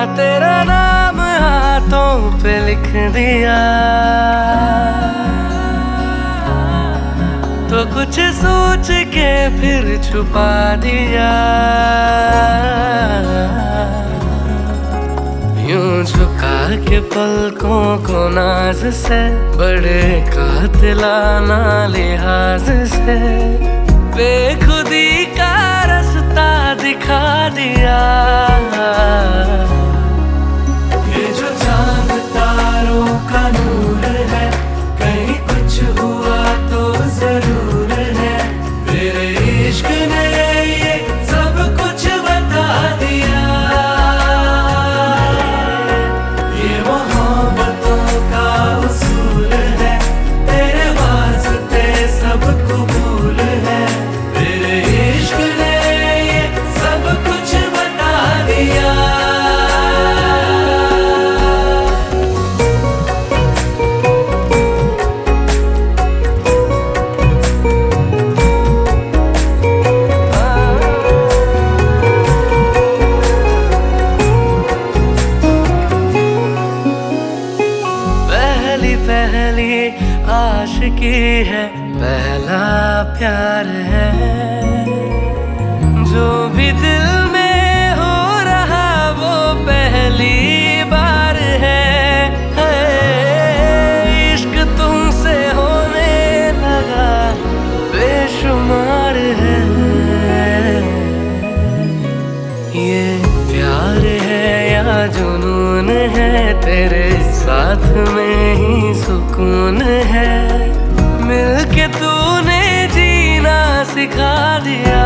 हाँ तेरा नाम हाथों पे लिख दिया। तो कुछ सोच के फिर छुपा दिया। यूँ झुका के पलकों को नाज से, बड़े कातिलाना लिहाज से। बेखुदी का रास्ता दिखा दिया। पहली पहली आशिकी है पहला प्यार है। जो भी दिल में हो रहा वो पहली बार है, है इश्क तुमसे होने लगा बेशुमार है। ये प्यार है या जुनून है तेरे साथ में ही सुकून है। मिलके तूने जीना सिखा दिया।